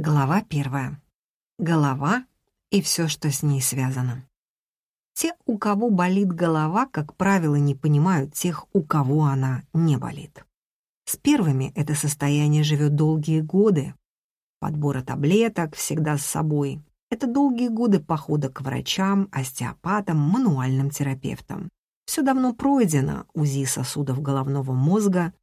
Глава первая. Голова и все, что с ней связано. Те, у кого болит голова, как правило, не понимают тех, у кого она не болит. С первыми это состояние живет долгие годы. Подбора таблеток всегда с собой. Это долгие годы похода к врачам, остеопатам, мануальным терапевтам. Все давно пройдено, УЗИ сосудов головного мозга,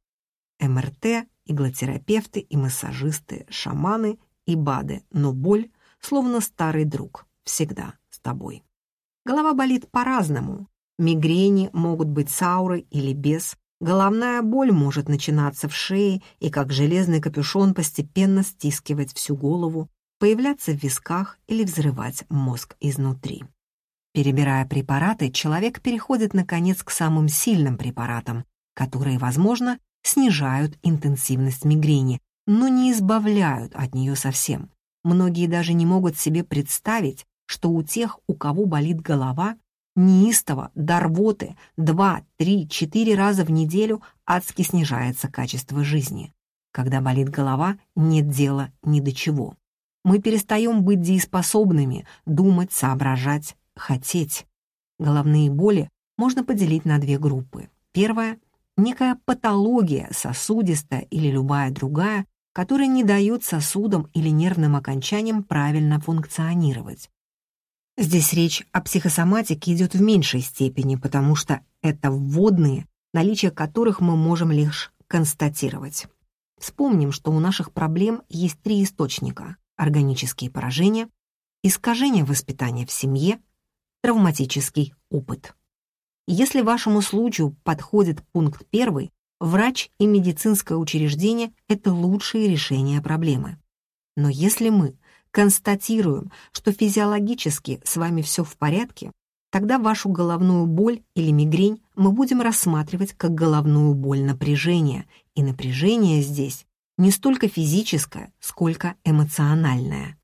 МРТ, иглотерапевты и массажисты, шаманы и БАДы, но боль, словно старый друг, всегда с тобой. Голова болит по-разному. Мигрени могут быть с аурой или без. Головная боль может начинаться в шее и, как железный капюшон, постепенно стискивать всю голову, появляться в висках или взрывать мозг изнутри. Перебирая препараты, человек переходит, наконец, к самым сильным препаратам, которые, возможно, снижают интенсивность мигрени, но не избавляют от нее совсем. Многие даже не могут себе представить, что у тех, у кого болит голова, неистово до рвоты 2, 3, 4 раза в неделю адски снижается качество жизни. Когда болит голова, нет дела ни до чего. Мы перестаем быть дееспособными, думать, соображать, хотеть. Головные боли можно поделить на две группы. Первая — некая патология, сосудистая или любая другая, которые не дают сосудам или нервным окончаниям правильно функционировать. Здесь речь о психосоматике идет в меньшей степени, потому что это вводные, наличие которых мы можем лишь констатировать. Вспомним, что у наших проблем есть три источника – органические поражения, искажение воспитания в семье, травматический опыт. Если вашему случаю подходит пункт первый, Врач и медицинское учреждение — это лучшие решения проблемы. Но если мы констатируем, что физиологически с вами все в порядке, тогда вашу головную боль или мигрень мы будем рассматривать как головную боль напряжения, и напряжение здесь не столько физическое, сколько эмоциональное.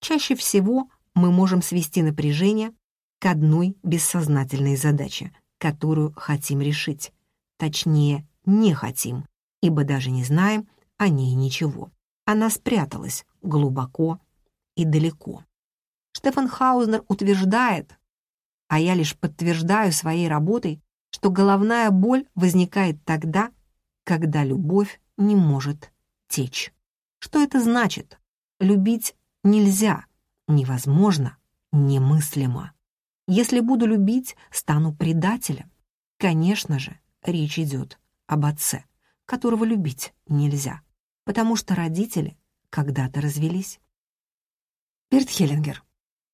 Чаще всего мы можем свести напряжение к одной бессознательной задаче, которую хотим решить, точнее, не хотим, ибо даже не знаем о ней ничего. Она спряталась глубоко и далеко. Штефан Хаузнер утверждает, а я лишь подтверждаю своей работой, что головная боль возникает тогда, когда любовь не может течь. Что это значит? Любить нельзя, невозможно, немыслимо. Если буду любить, стану предателем. Конечно же, речь идет об отце, которого любить нельзя, потому что родители когда-то развелись. Берт Хеллингер.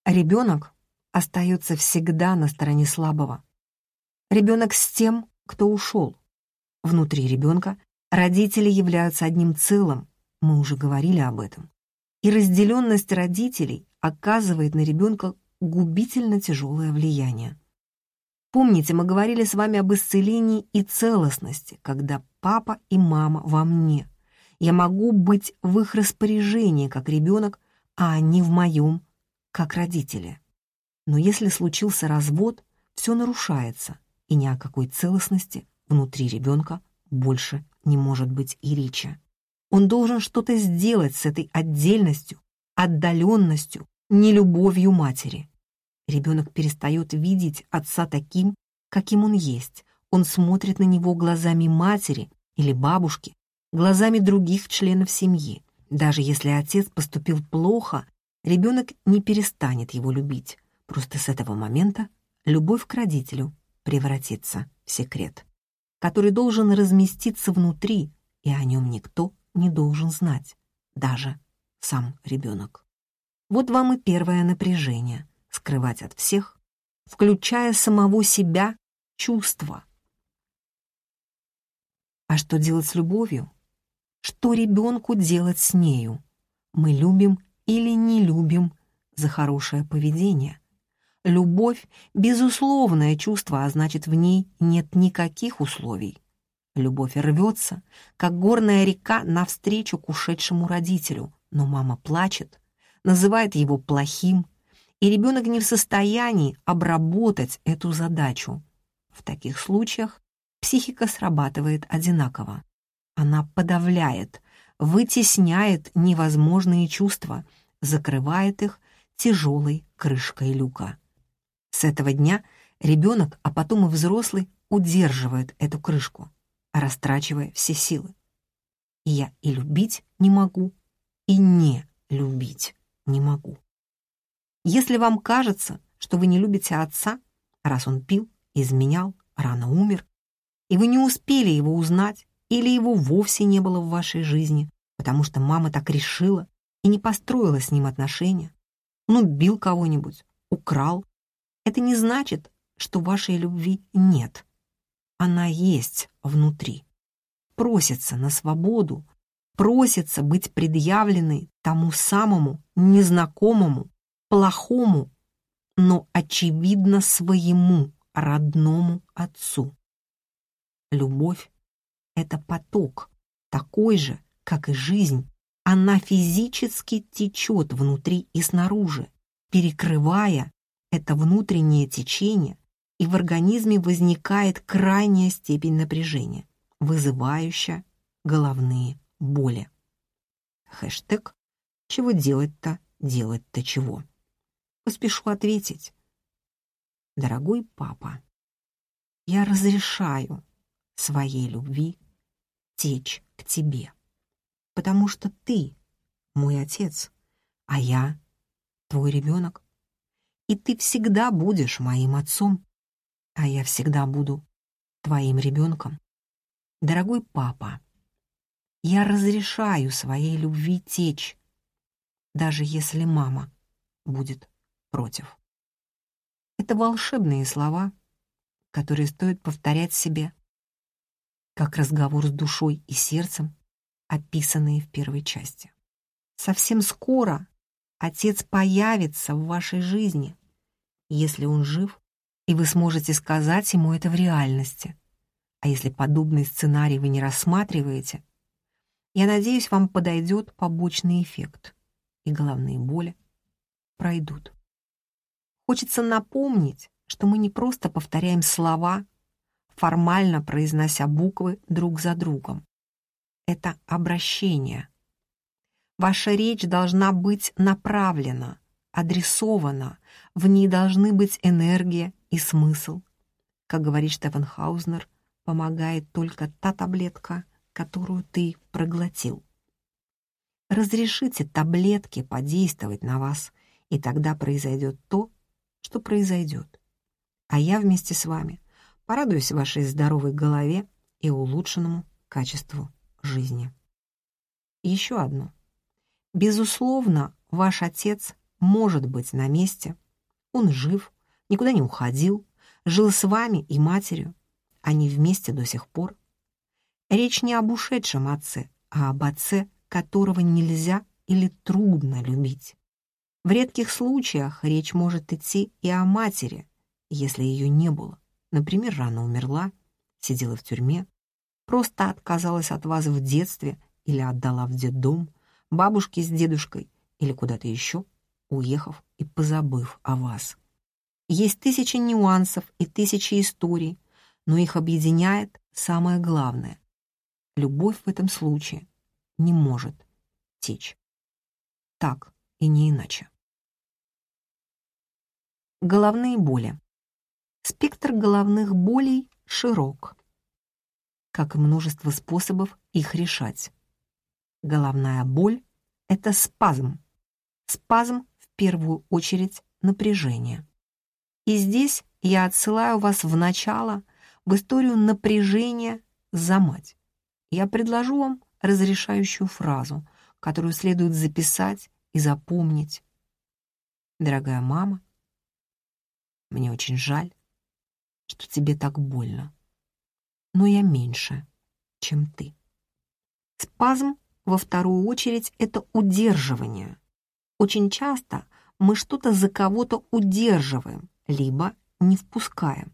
Ребенок остается всегда на стороне слабого. Ребенок с тем, кто ушел. Внутри ребенка родители являются одним целым, мы уже говорили об этом. И разделенность родителей оказывает на ребенка губительно тяжелое влияние. Помните, мы говорили с вами об исцелении и целостности, когда папа и мама во мне. Я могу быть в их распоряжении как ребенок, а они в моем, как родители. Но если случился развод, все нарушается, и ни о какой целостности внутри ребенка больше не может быть и речи. Он должен что-то сделать с этой отдельностью, отдаленностью, нелюбовью матери. Ребенок перестает видеть отца таким, каким он есть. Он смотрит на него глазами матери или бабушки, глазами других членов семьи. Даже если отец поступил плохо, ребенок не перестанет его любить. Просто с этого момента любовь к родителю превратится в секрет, который должен разместиться внутри, и о нем никто не должен знать, даже сам ребенок. Вот вам и первое напряжение — скрывать от всех, включая самого себя, чувства. А что делать с любовью? Что ребенку делать с нею? Мы любим или не любим за хорошее поведение. Любовь — безусловное чувство, а значит, в ней нет никаких условий. Любовь рвется, как горная река навстречу к ушедшему родителю, но мама плачет, называет его плохим, и ребенок не в состоянии обработать эту задачу. В таких случаях психика срабатывает одинаково. Она подавляет, вытесняет невозможные чувства, закрывает их тяжелой крышкой люка. С этого дня ребенок, а потом и взрослый, удерживает эту крышку, растрачивая все силы. Я и любить не могу, и не любить не могу. Если вам кажется, что вы не любите отца, раз он пил, изменял, рано умер, и вы не успели его узнать, или его вовсе не было в вашей жизни, потому что мама так решила и не построила с ним отношения, он убил кого-нибудь, украл, это не значит, что вашей любви нет. Она есть внутри. Просится на свободу, просится быть предъявленной тому самому незнакомому, плохому, но очевидно своему родному отцу. Любовь — это поток, такой же, как и жизнь. Она физически течет внутри и снаружи, перекрывая это внутреннее течение, и в организме возникает крайняя степень напряжения, вызывающая головные боли. Хэштег «Чего делать-то, делать-то чего?» Поспешу ответить. Дорогой папа, я разрешаю своей любви течь к тебе, потому что ты мой отец, а я твой ребенок, и ты всегда будешь моим отцом, а я всегда буду твоим ребенком. Дорогой папа, я разрешаю своей любви течь, даже если мама будет против. Это волшебные слова, которые стоит повторять себе, как разговор с душой и сердцем, описанные в первой части. Совсем скоро отец появится в вашей жизни, если он жив, и вы сможете сказать ему это в реальности. А если подобный сценарий вы не рассматриваете, я надеюсь, вам подойдет побочный эффект, и головные боли пройдут. Хочется напомнить, что мы не просто повторяем слова, формально произнося буквы друг за другом. Это обращение. Ваша речь должна быть направлена, адресована, в ней должны быть энергия и смысл. Как говорит Штефан Хаузнер, помогает только та таблетка, которую ты проглотил. Разрешите таблетке подействовать на вас, и тогда произойдет то, что произойдет. А я вместе с вами порадуюсь вашей здоровой голове и улучшенному качеству жизни. еще одно. Безусловно, ваш отец может быть на месте. Он жив, никуда не уходил, жил с вами и матерью. Они вместе до сих пор. Речь не об ушедшем отце, а об отце, которого нельзя или трудно любить. В редких случаях речь может идти и о матери, если ее не было. Например, рано умерла, сидела в тюрьме, просто отказалась от вас в детстве или отдала в детдом, бабушке с дедушкой или куда-то еще, уехав и позабыв о вас. Есть тысячи нюансов и тысячи историй, но их объединяет самое главное любовь в этом случае не может течь. Так и не иначе. Головные боли. Спектр головных болей широк, как и множество способов их решать. Головная боль — это спазм. Спазм в первую очередь напряжение. И здесь я отсылаю вас в начало, в историю напряжения за мать я предложу вам разрешающую фразу, которую следует записать и запомнить. Дорогая мама, мне очень жаль, что тебе так больно, но я меньше, чем ты. Спазм, во вторую очередь, это удерживание. Очень часто мы что-то за кого-то удерживаем, либо не впускаем.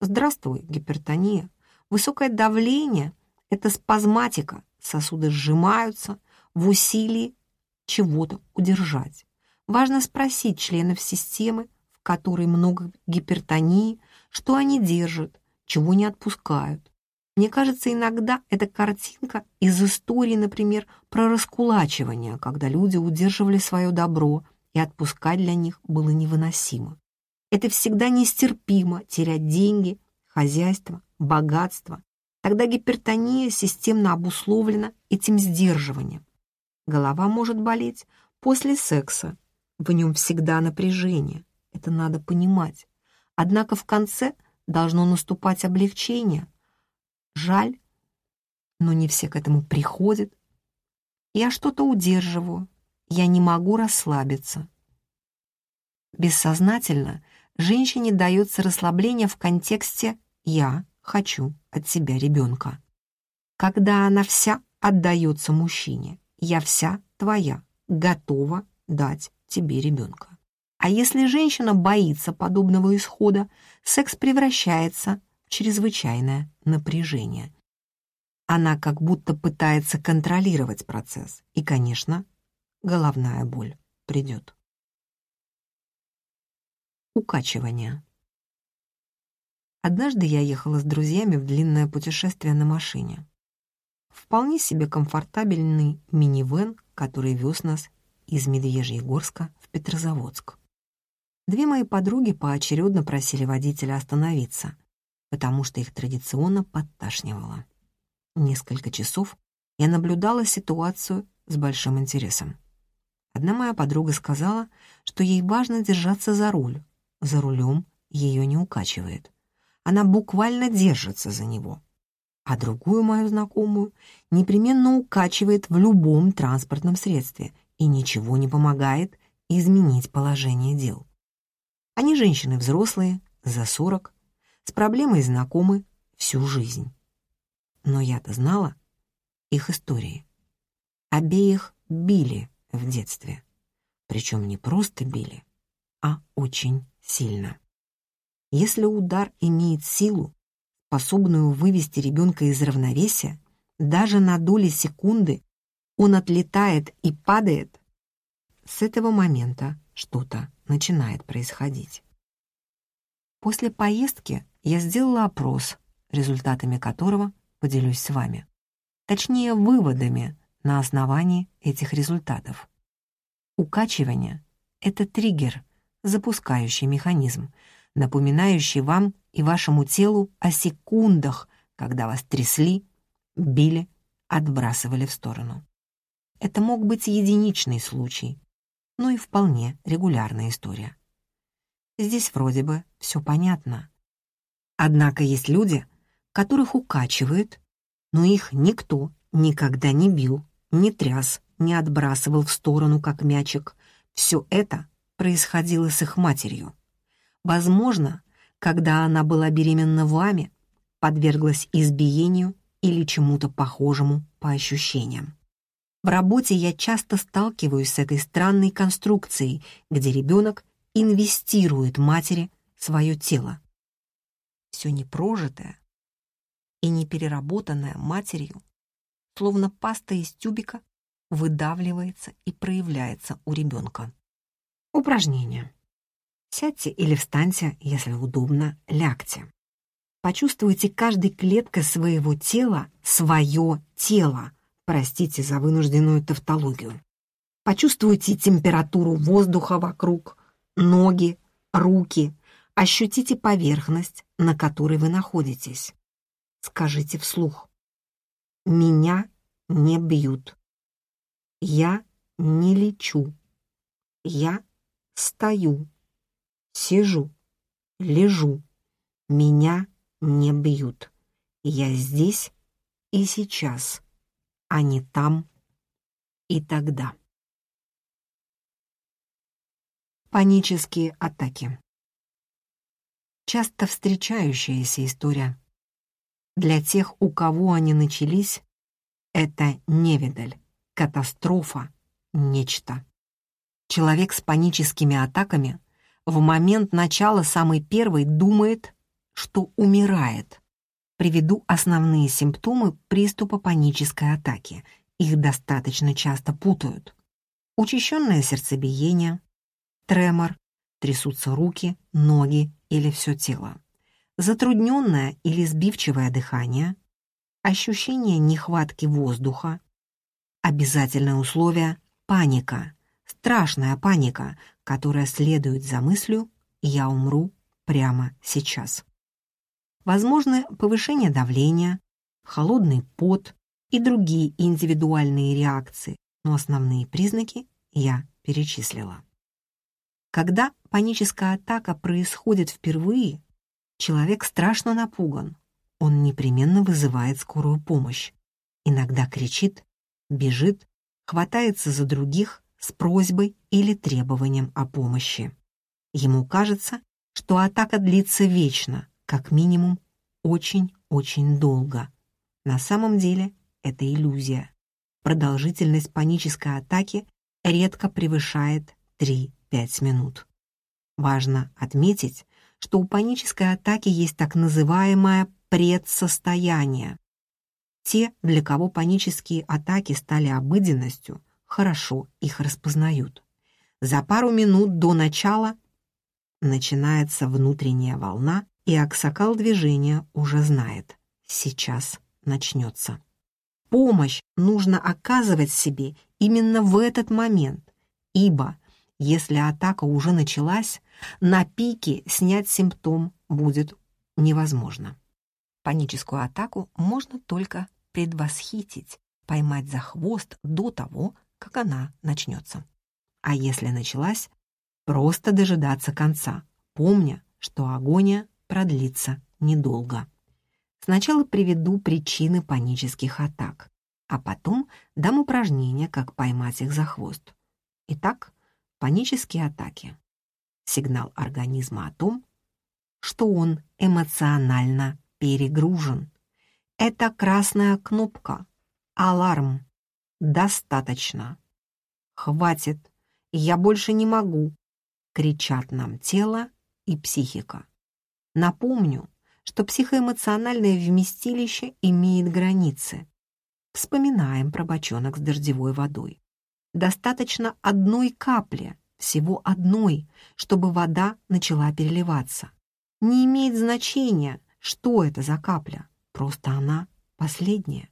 Здравствуй, гипертония. Высокое давление — это спазматика, сосуды сжимаются в усилии чего-то удержать. Важно спросить членов системы, которой много гипертонии, что они держат, чего не отпускают. Мне кажется, иногда это картинка из истории, например, про раскулачивание, когда люди удерживали свое добро, и отпускать для них было невыносимо. Это всегда нестерпимо — терять деньги, хозяйство, богатство. Тогда гипертония системно обусловлена этим сдерживанием. Голова может болеть после секса. В нем всегда напряжение. Это надо понимать. Однако в конце должно наступать облегчение. Жаль, но не все к этому приходят. Я что-то удерживаю. Я не могу расслабиться. Бессознательно женщине дается расслабление в контексте «я хочу от себя ребенка». Когда она вся отдается мужчине, «я вся твоя, готова дать тебе ребенка». А если женщина боится подобного исхода, секс превращается в чрезвычайное напряжение. Она как будто пытается контролировать процесс, и, конечно, головная боль придет. Укачивание. Однажды я ехала с друзьями в длинное путешествие на машине. Вполне себе комфортабельный минивэн, который вез нас из Медвежьегорска в Петрозаводск. Две мои подруги поочередно просили водителя остановиться, потому что их традиционно подташнивало. Несколько часов я наблюдала ситуацию с большим интересом. Одна моя подруга сказала, что ей важно держаться за руль, за рулем ее не укачивает. Она буквально держится за него. А другую мою знакомую непременно укачивает в любом транспортном средстве и ничего не помогает изменить положение дел. Они женщины взрослые, за сорок, с проблемой знакомы всю жизнь. Но я-то знала их истории. Обеих били в детстве. Причем не просто били, а очень сильно. Если удар имеет силу, способную вывести ребенка из равновесия, даже на доли секунды он отлетает и падает, с этого момента что-то начинает происходить. После поездки я сделала опрос, результатами которого поделюсь с вами. Точнее, выводами на основании этих результатов. Укачивание — это триггер — запускающий механизм, напоминающий вам и вашему телу о секундах, когда вас трясли, били, отбрасывали в сторону. Это мог быть единичный случай, но и вполне регулярная история. Здесь вроде бы все понятно. Однако есть люди, которых укачивают, но их никто никогда не бил, не тряс, не отбрасывал в сторону, как мячик. Все это происходило с их матерью. Возможно, когда она была беременна вами, подверглась избиению или чему-то похожему по ощущениям. В работе я часто сталкиваюсь с этой странной конструкцией, где ребенок инвестирует матери свое тело. Все непрожитое и непереработанное матерью, словно паста из тюбика, выдавливается и проявляется у ребенка. Упражнение. Сядьте или встаньте, если удобно, лягте. Почувствуйте каждой клеткой своего тела свое тело. Простите за вынужденную тавтологию. Почувствуйте температуру воздуха вокруг, ноги, руки. Ощутите поверхность, на которой вы находитесь. Скажите вслух. Меня не бьют. Я не лечу. Я Стою, сижу, лежу. Меня не бьют. Я здесь и сейчас, а не там и тогда. Панические атаки. Часто встречающаяся история. Для тех, у кого они начались, это невидаль, катастрофа, нечто. Человек с паническими атаками в момент начала самой первой думает, что умирает. Приведу основные симптомы приступа панической атаки. Их достаточно часто путают. Учащенное сердцебиение, тремор, трясутся руки, ноги или все тело, затрудненное или сбивчивое дыхание, ощущение нехватки воздуха. Обязательное условие — паника, страшная паника, которая следует за мыслью «я умру прямо сейчас». Возможно повышение давления, холодный пот и другие индивидуальные реакции, но основные признаки я перечислила. Когда паническая атака происходит впервые, человек страшно напуган, он непременно вызывает скорую помощь. Иногда кричит, бежит, хватается за других с просьбой или требованием о помощи. Ему кажется, что атака длится вечно, как минимум очень-очень долго. На самом деле это иллюзия. Продолжительность панической атаки редко превышает 3-5 минут. Важно отметить, что у панической атаки есть так называемое предсостояние. Те, для кого панические атаки стали обыденностью, хорошо их распознают. За пару минут до начала начинается внутренняя волна, и аксакал движения уже знает — сейчас начнется. Помощь нужно оказывать себе именно в этот момент, ибо если атака уже началась, на пике снять симптом будет невозможно. Паническую атаку можно только предвосхитить, поймать за хвост до того, как она начнется. А если началась, просто дожидаться конца, помня, что агония продлится недолго. Сначала приведу причины панических атак, а потом дам упражнение, как поймать их за хвост. Итак, панические атаки. Сигнал организма о том, что он эмоционально перегружен. Это красная кнопка. Аларм. «Достаточно! Хватит! Я больше не могу!» — кричат нам тело и психика. Напомню, что психоэмоциональное вместилище имеет границы. Вспоминаем про бочонок с дождевой водой. Достаточно одной капли, всего одной, чтобы вода начала переливаться. Не имеет значения, что это за капля, просто она последняя.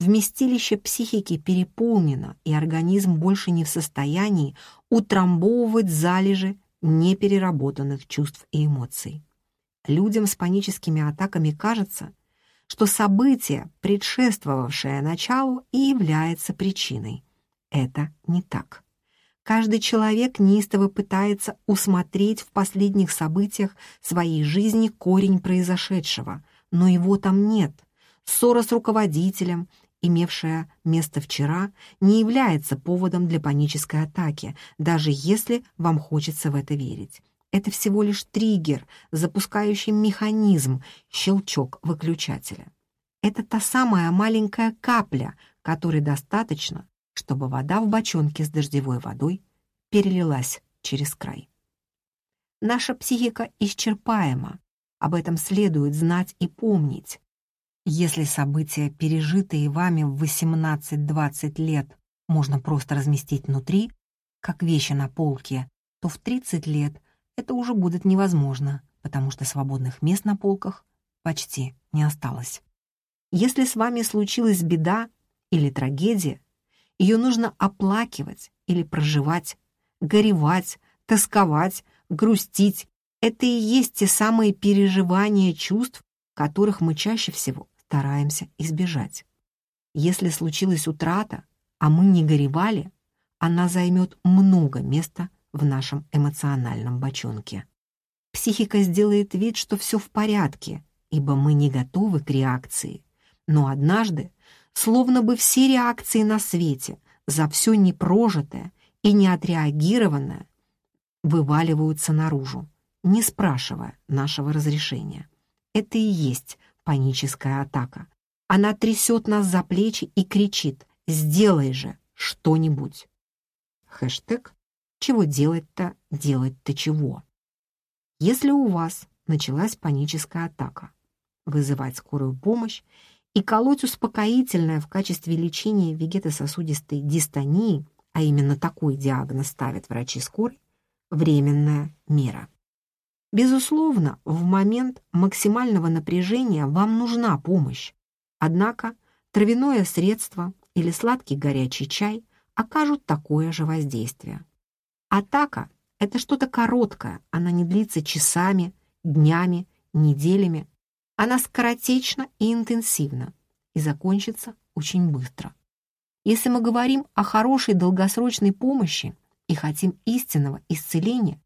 Вместилище психики переполнено, и организм больше не в состоянии утрамбовывать залежи непереработанных чувств и эмоций. Людям с паническими атаками кажется, что событие, предшествовавшее началу, и является причиной. Это не так. Каждый человек неистово пытается усмотреть в последних событиях своей жизни корень произошедшего, но его там нет. Ссора с руководителем имевшая место вчера, не является поводом для панической атаки, даже если вам хочется в это верить. Это всего лишь триггер, запускающий механизм, щелчок выключателя. Это та самая маленькая капля, которой достаточно, чтобы вода в бочонке с дождевой водой перелилась через край. Наша психика исчерпаема, об этом следует знать и помнить. Если события, пережитые вами в 18-20 лет, можно просто разместить внутри, как вещи на полке, то в 30 лет это уже будет невозможно, потому что свободных мест на полках почти не осталось. Если с вами случилась беда или трагедия, ее нужно оплакивать или проживать, горевать, тосковать, грустить. Это и есть те самые переживания чувств, которых мы чаще всего стараемся избежать. Если случилась утрата, а мы не горевали, она займет много места в нашем эмоциональном бочонке. Психика сделает вид, что все в порядке, ибо мы не готовы к реакции. Но однажды, словно бы все реакции на свете за все непрожитое и неотреагированное вываливаются наружу, не спрашивая нашего разрешения. Это и есть паническая атака. Она трясет нас за плечи и кричит «Сделай же что-нибудь!» Хэштег «Чего делать-то, делать-то чего?» Если у вас началась паническая атака, вызывать скорую помощь и колоть успокоительное в качестве лечения вегетососудистой дистонии, а именно такой диагноз ставят врачи скорой, временная мера. Безусловно, в момент максимального напряжения вам нужна помощь. Однако травяное средство или сладкий горячий чай окажут такое же воздействие. Атака — это что-то короткое, она не длится часами, днями, неделями. Она скоротечна и интенсивна и закончится очень быстро. Если мы говорим о хорошей долгосрочной помощи и хотим истинного исцеления,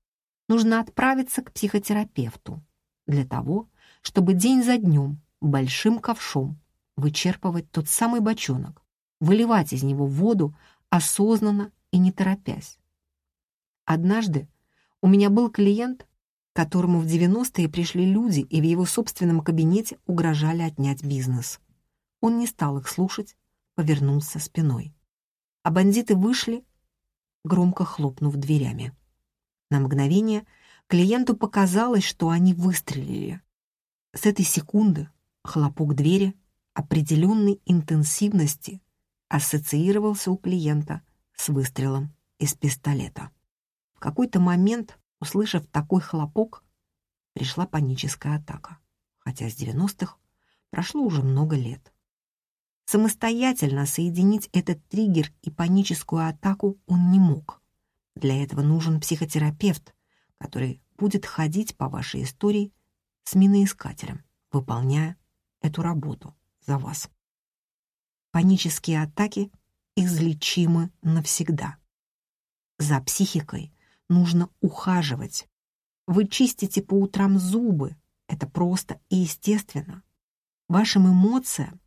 нужно отправиться к психотерапевту для того, чтобы день за днем большим ковшом вычерпывать тот самый бочонок, выливать из него воду осознанно и не торопясь. Однажды у меня был клиент, которому в 90-е пришли люди и в его собственном кабинете угрожали отнять бизнес. Он не стал их слушать, повернулся спиной. А бандиты вышли, громко хлопнув дверями. На мгновение клиенту показалось, что они выстрелили. С этой секунды хлопок двери определенной интенсивности ассоциировался у клиента с выстрелом из пистолета. В какой-то момент, услышав такой хлопок, пришла паническая атака, хотя с 90-х прошло уже много лет. Самостоятельно соединить этот триггер и паническую атаку он не мог. Для этого нужен психотерапевт, который будет ходить по вашей истории с миноискателем, выполняя эту работу за вас. Панические атаки излечимы навсегда. За психикой нужно ухаживать. Вы чистите по утрам зубы. Это просто и естественно. Вашим эмоциям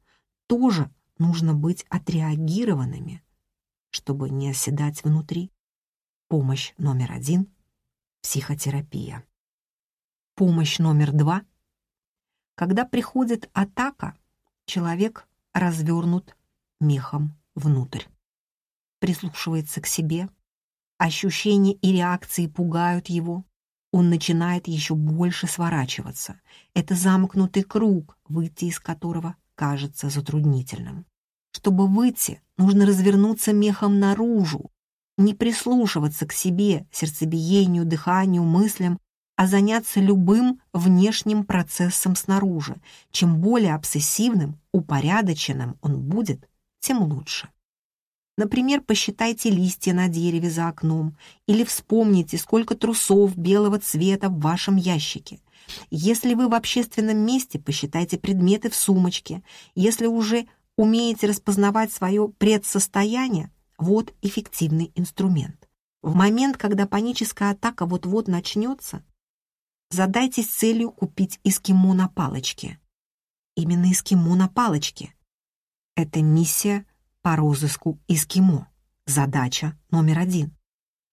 тоже нужно быть отреагированными, чтобы не оседать внутри. Помощь номер один — психотерапия. Помощь номер два — когда приходит атака, человек развернут мехом внутрь. Прислушивается к себе, ощущения и реакции пугают его, он начинает еще больше сворачиваться. Это замкнутый круг, выйти из которого кажется затруднительным. Чтобы выйти, нужно развернуться мехом наружу, не прислушиваться к себе, сердцебиению, дыханию, мыслям, а заняться любым внешним процессом снаружи. Чем более обсессивным, упорядоченным он будет, тем лучше. Например, посчитайте листья на дереве за окном или вспомните, сколько трусов белого цвета в вашем ящике. Если вы в общественном месте, посчитайте предметы в сумочке. Если уже умеете распознавать свое предсостояние, вот эффективный инструмент. В момент, когда паническая атака вот-вот начнется, задайтесь целью купить эскимо на палочке. Именно эскимо на палочке. Это миссия по розыску эскимо. Задача номер один.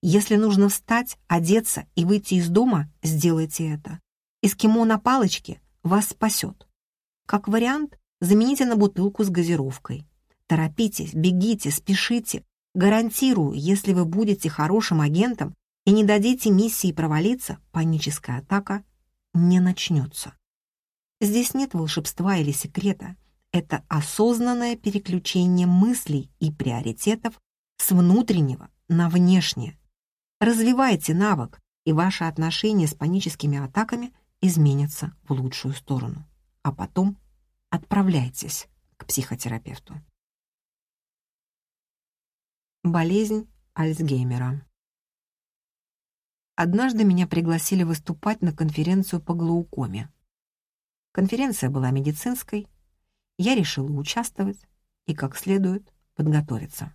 Если нужно встать, одеться и выйти из дома, сделайте это. Эскимо на палочке вас спасет. Как вариант, замените на бутылку с газировкой. Торопитесь, бегите, спешите. Гарантирую, если вы будете хорошим агентом, и не дадите миссии провалиться, паническая атака не начнется. Здесь нет волшебства или секрета. Это осознанное переключение мыслей и приоритетов с внутреннего на внешнее. Развивайте навык, и ваши отношения с паническими атаками изменятся в лучшую сторону. А потом отправляйтесь к психотерапевту. Болезнь Альцгеймера. Однажды меня пригласили выступать на конференцию по глаукоме. Конференция была медицинской, я решила участвовать и как следует подготовиться.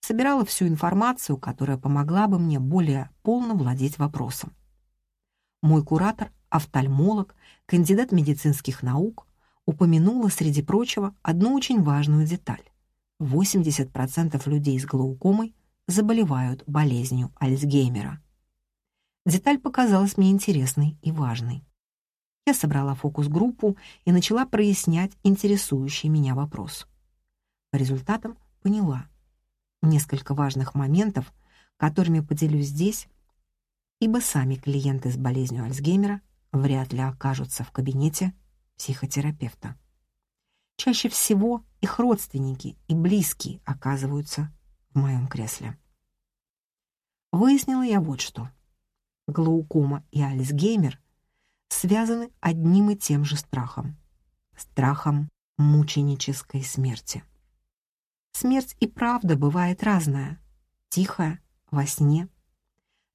Собирала всю информацию, которая помогла бы мне более полно владеть вопросом. Мой куратор, офтальмолог, кандидат медицинских наук, упомянула, среди прочего, одну очень важную деталь. 80% людей с глаукомой заболевают болезнью Альцгеймера. Деталь показалась мне интересной и важной. Я собрала фокус-группу и начала прояснять интересующий меня вопрос. По результатам поняла несколько важных моментов, которыми поделюсь здесь, ибо сами клиенты с болезнью Альцгеймера вряд ли окажутся в кабинете психотерапевта. Чаще всего их родственники и близкие оказываются в моем кресле. Выяснила я вот что глаукома и Альцгеймер связаны одним и тем же страхом — страхом мученической смерти. Смерть и правда бывает разная, тихая, во сне,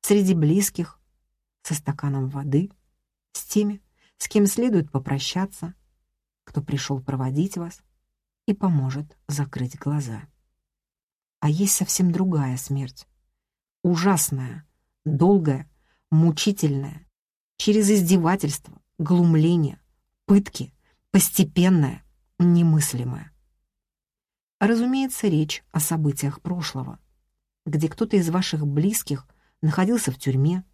среди близких, со стаканом воды, с теми, с кем следует попрощаться, кто пришел проводить вас и поможет закрыть глаза. А есть совсем другая смерть. Ужасная, долгая, мучительная, через издевательство, глумление, пытки, постепенная, немыслимая. Разумеется, речь о событиях прошлого, где кто-то из ваших близких находился в тюрьме,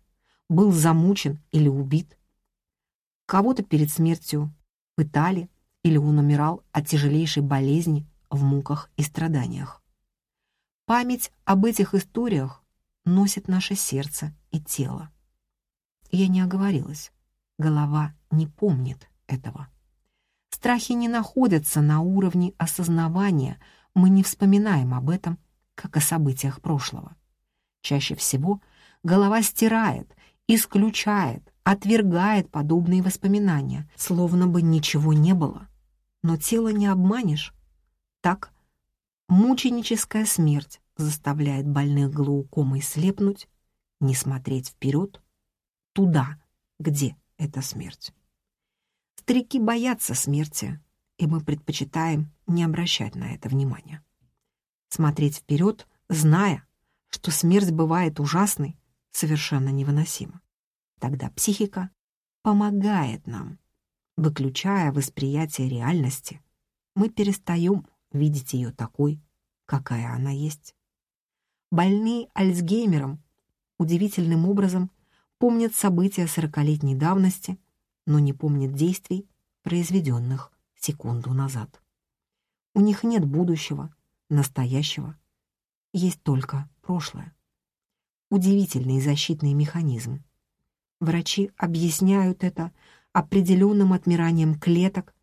был замучен или убит. Кого-то перед смертью пытали или он умирал от тяжелейшей болезни в муках и страданиях. Память об этих историях носит наше сердце и тело. Я не оговорилась. Голова не помнит этого. Страхи не находятся на уровне осознавания, мы не вспоминаем об этом, как о событиях прошлого. Чаще всего голова стирает, исключает, отвергает подобные воспоминания, словно бы ничего не было. Но тело не обманешь. Так, мученическая смерть заставляет больных глаукомой слепнуть, не смотреть вперед, туда, где эта смерть. Старики боятся смерти, и мы предпочитаем не обращать на это внимания. Смотреть вперед, зная, что смерть бывает ужасной, совершенно невыносимо. Тогда психика помогает нам. Выключая восприятие реальности, мы перестаем видеть ее такой, какая она есть. Больные Альцгеймером удивительным образом помнят события сорокалетней давности, но не помнят действий, произведенных секунду назад. У них нет будущего, настоящего, есть только прошлое. Удивительный защитный механизм. Врачи объясняют это определенным отмиранием клеток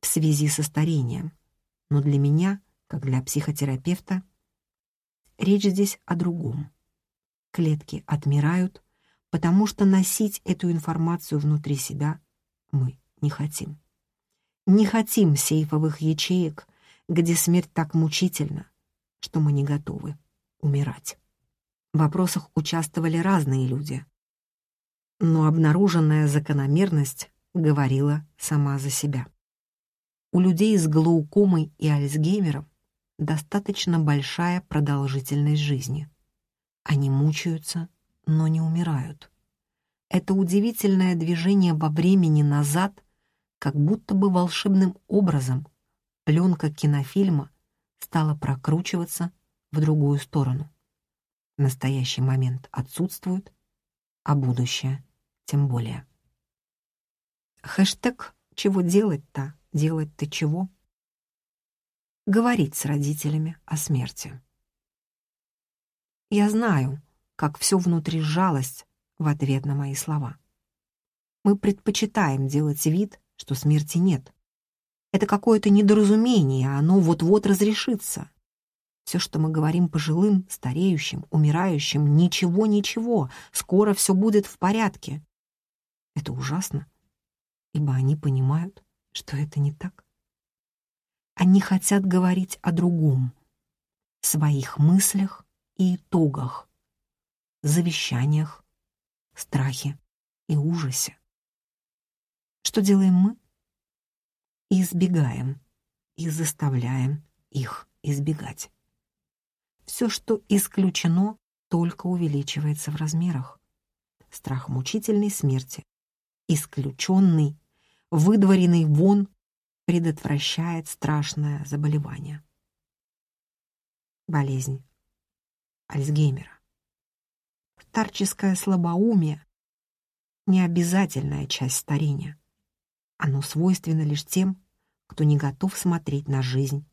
в связи со старением. Но для меня, как для психотерапевта, речь здесь о другом. Клетки отмирают, потому что носить эту информацию внутри себя мы не хотим. Не хотим сейфовых ячеек, где смерть так мучительна, что мы не готовы умирать. В вопросах участвовали разные люди, но обнаруженная закономерность говорила сама за себя. У людей с глаукомой и Альцгеймером достаточно большая продолжительность жизни. Они мучаются, но не умирают. Это удивительное движение во времени назад, как будто бы волшебным образом пленка кинофильма стала прокручиваться в другую сторону. Настоящий момент отсутствует, а будущее тем более. Хэштег «Чего делать-то? Делать-то чего?» Говорить с родителями о смерти. Я знаю, как все внутри жалость в ответ на мои слова. Мы предпочитаем делать вид, что смерти нет. Это какое-то недоразумение, оно вот-вот разрешится. Все, что мы говорим пожилым, стареющим, умирающим, ничего-ничего, скоро все будет в порядке. Это ужасно, ибо они понимают, что это не так. Они хотят говорить о другом, своих мыслях и итогах, завещаниях, страхе и ужасе. Что делаем мы? Избегаем и заставляем их избегать. Все, что исключено, только увеличивается в размерах. Страх мучительной смерти, исключенный, выдворенный вон, предотвращает страшное заболевание. Болезнь Альцгеймера. Старческое слабоумие — необязательная часть старения. Оно свойственно лишь тем, кто не готов смотреть на жизнь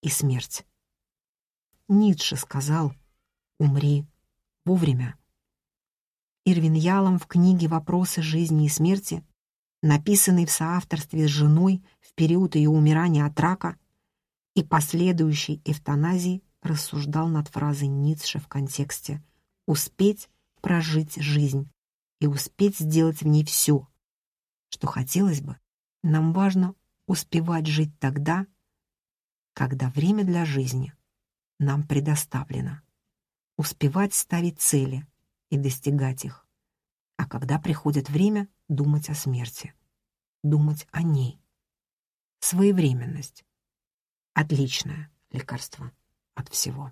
и смерть. Ницше сказал «Умри вовремя». Ирвин Ялом в книге «Вопросы жизни и смерти», написанной в соавторстве с женой в период ее умирания от рака и последующей эвтаназии, рассуждал над фразой Ницше в контексте «успеть прожить жизнь и успеть сделать в ней все, что хотелось бы, нам важно успевать жить тогда, когда время для жизни нам предоставлено, успевать ставить цели и достигать их, а когда приходит время думать о смерти, думать о ней. Своевременность — отличное лекарство от всего.